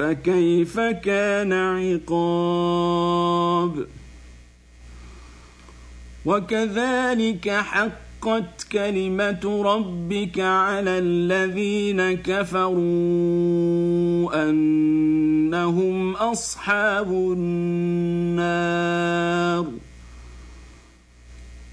فكيف كان عقاب؟ وكذلك حقت كلمة ربك على الذين كفروا أنهم أصحاب النار.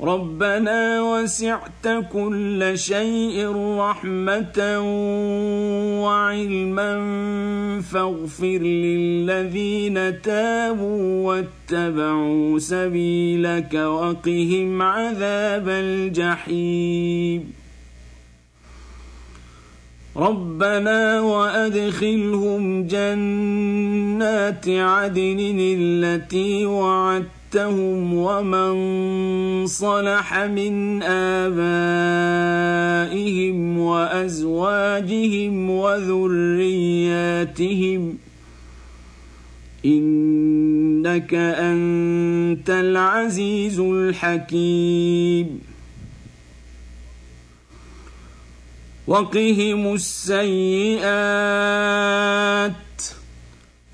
ربنا وسعت كل شيء رحمة وعلما فاغفر للذين تابوا واتبعوا سبيلك وقهم عذاب الجحيم. ربنا وأدخلهم جنات عدن التي وعدت وجدتهم ومن صلح من آبائهم وأزواجهم وذرياتهم إنك أنت العزيز الحكيم وقهم السيئات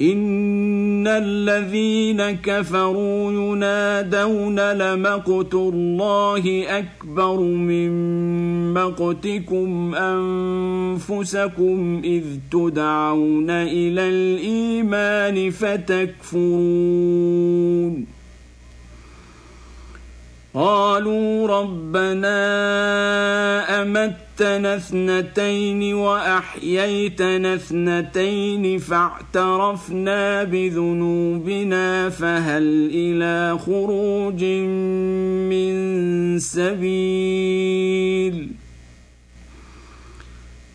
ان الذين كفروا ينادون لمقت الله اكبر من مقتكم انفسكم اذ تدعون إلى الايمان فتكفرون قالوا ربنا أمتنا اثنتين وأحييتنا اثنتين فاعترفنا بذنوبنا فهل إلى خروج من سبيل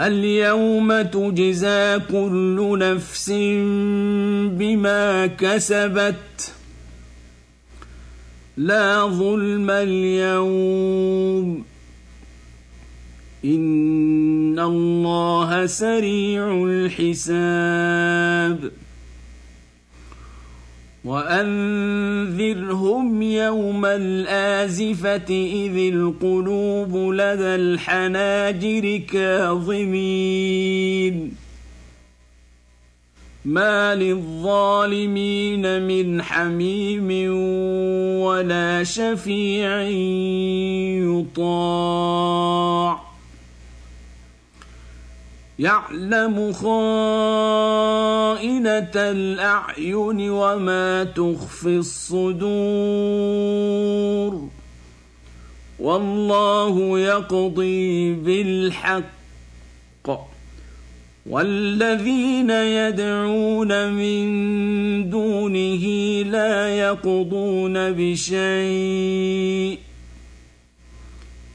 اليوم تجزى كل نفس بما كسبت لا ظلم اليوم. إن الله سريع الحساب. وانذرهم يوم الازفه اذ القلوب لدى الحناجر كاظمين ما للظالمين من حميم ولا شفيع يطاع يعلم خائنة الأعين وما تخفي الصدور والله يقضي بالحق والذين يدعون من دونه لا يقضون بشيء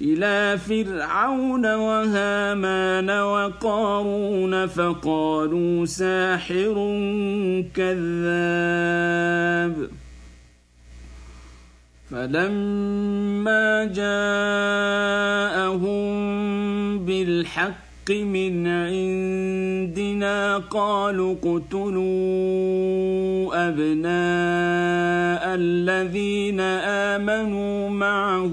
إلى فرعون وهامان وقارون فقالوا ساحر كذاب. فلما جاءهم بالحق الحق من عندنا قالوا اقتلوا أبناء الذين آمنوا معه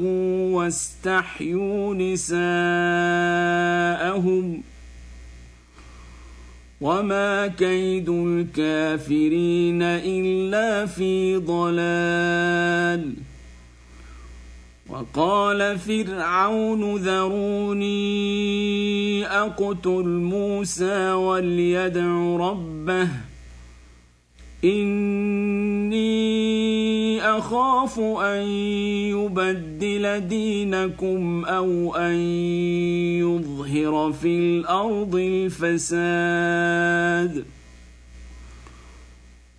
واستحيوا نساءهم وما كيد الكافرين إلا في ضلال وقال فرعون ذروني أقتل موسى وليدع ربه إني أخاف أن يبدل دينكم أو أن يظهر في الأرض الفساد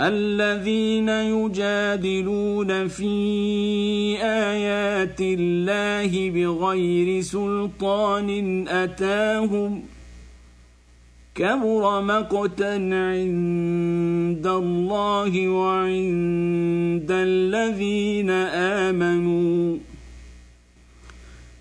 الذين يجادلون في آيات الله بغير سلطان أتاهم كبر مقتا عند الله وعند الذين آمنوا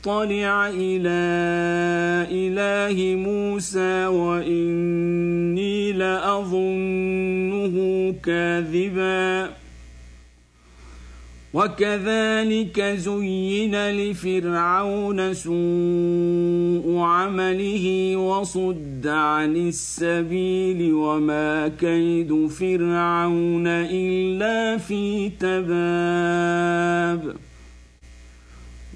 أطلع إلى إله موسى وإني لأظنه كاذبا. وكذلك زين لفرعون سوء عمله وصد عن السبيل وما كيد فرعون إلا في تباب.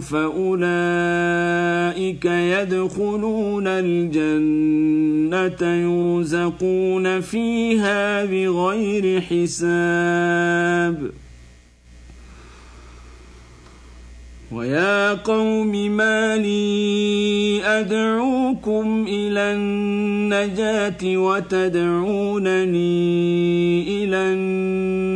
فاولئك يدخلون الجنه يرزقون فيها بغير حساب ويا قوم ما لي ادعوكم إلى النجاه وتدعونني إلى النار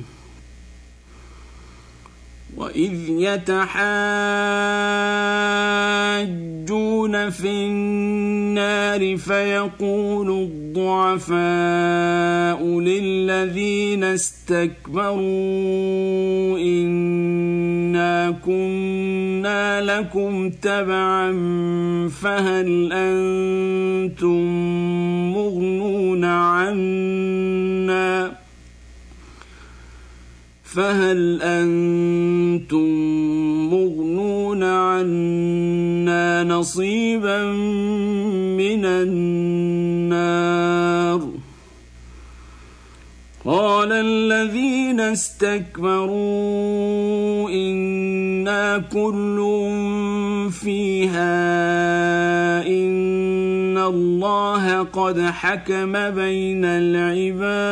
وإذ يتحاجون في النار فيقول الضعفاء للذين استكبروا إنا كنا لكم تبعا فهل أنتم مغنون عنا فهل أنتم مغنون عنا نصيبا من النار؟ قال الذين استكبروا إنا كل فيها إن الله قد حكم بين العباد.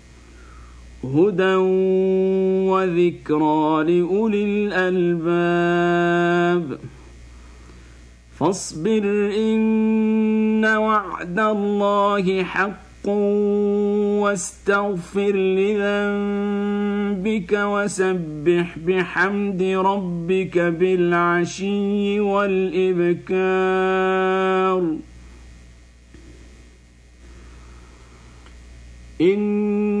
هدى وذكرى لأولي الألباب. فاصبر إن وعد الله حق واستغفر لذنبك وسبح بحمد ربك بالعشي والإبكار. إن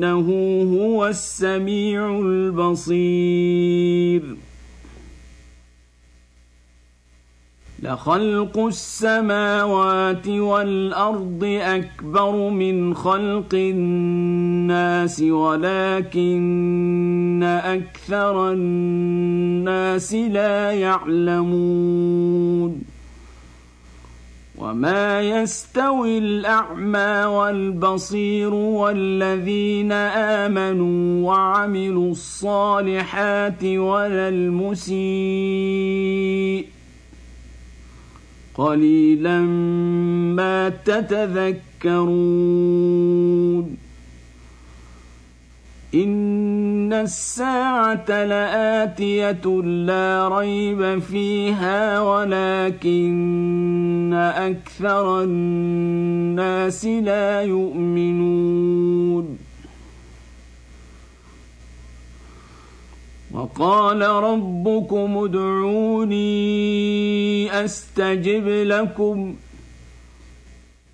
إنه هو السميع البصير. لخلق السماوات والأرض أكبر من خلق الناس ولكن أكثر الناس لا يعلمون. وما يستوي الاعمى والبصير والذين امنوا وعملوا الصالحات ولا المسيء قليلا ما تتذكرون ان الساعة لاتيه لا ريب فيها ولكن أكثر الناس لا يؤمنون. وقال ربكم ادعوني استجب لكم.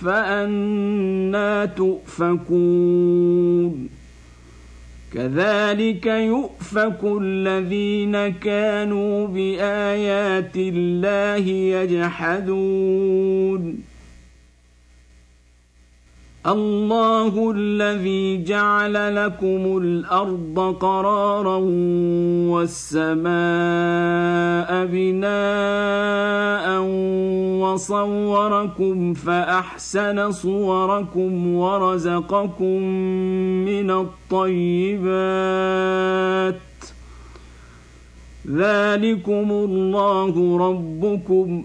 فأنا تؤفكون. كذلك يؤفك الذين كانوا بآيات الله يجحدون. الله الذي جعل لكم الأرض قرارا والسماء بناء وصوركم فأحسن صوركم ورزقكم من الطيبات. ذلكم الله ربكم.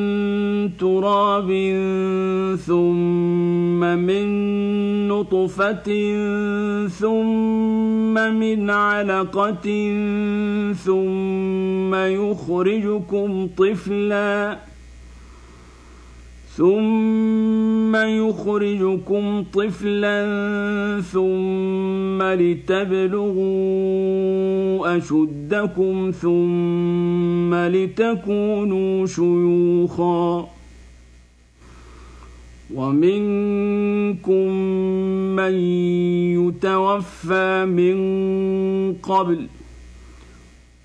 تراب ثم من نطفة ثم من علقة ثم يخرجكم طفلاً ثم يخرجكم طفلا ثم لتبلغوا اشدكم ثم لتكونوا شيوخا ومنكم من يتوفى من قبل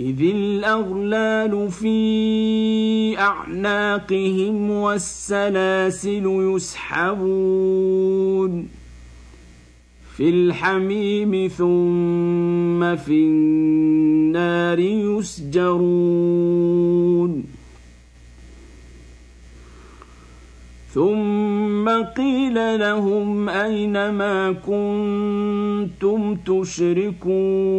إذ الأغلال في أعناقهم والسلاسل يسحبون في الحميم ثم في النار يسجرون ثم قيل لهم أين ما كنتم تشركون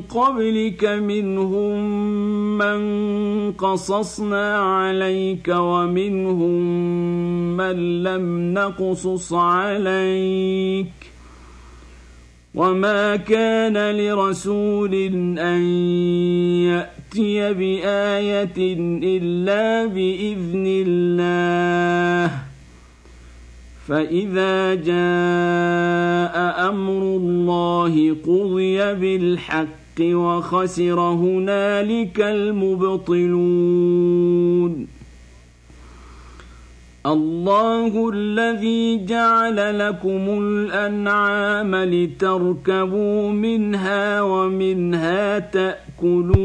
قبلك منهم من قصصنا عليك ومنهم من لم نقصص عليك وما كان لرسول أن يأتي بآية إلا بإذن الله فإذا جاء أمر الله قضي بالحق وخسر هنالك المبطلون. الله الذي جعل لكم الأنعام لتركبوا منها ومنها تأكلون.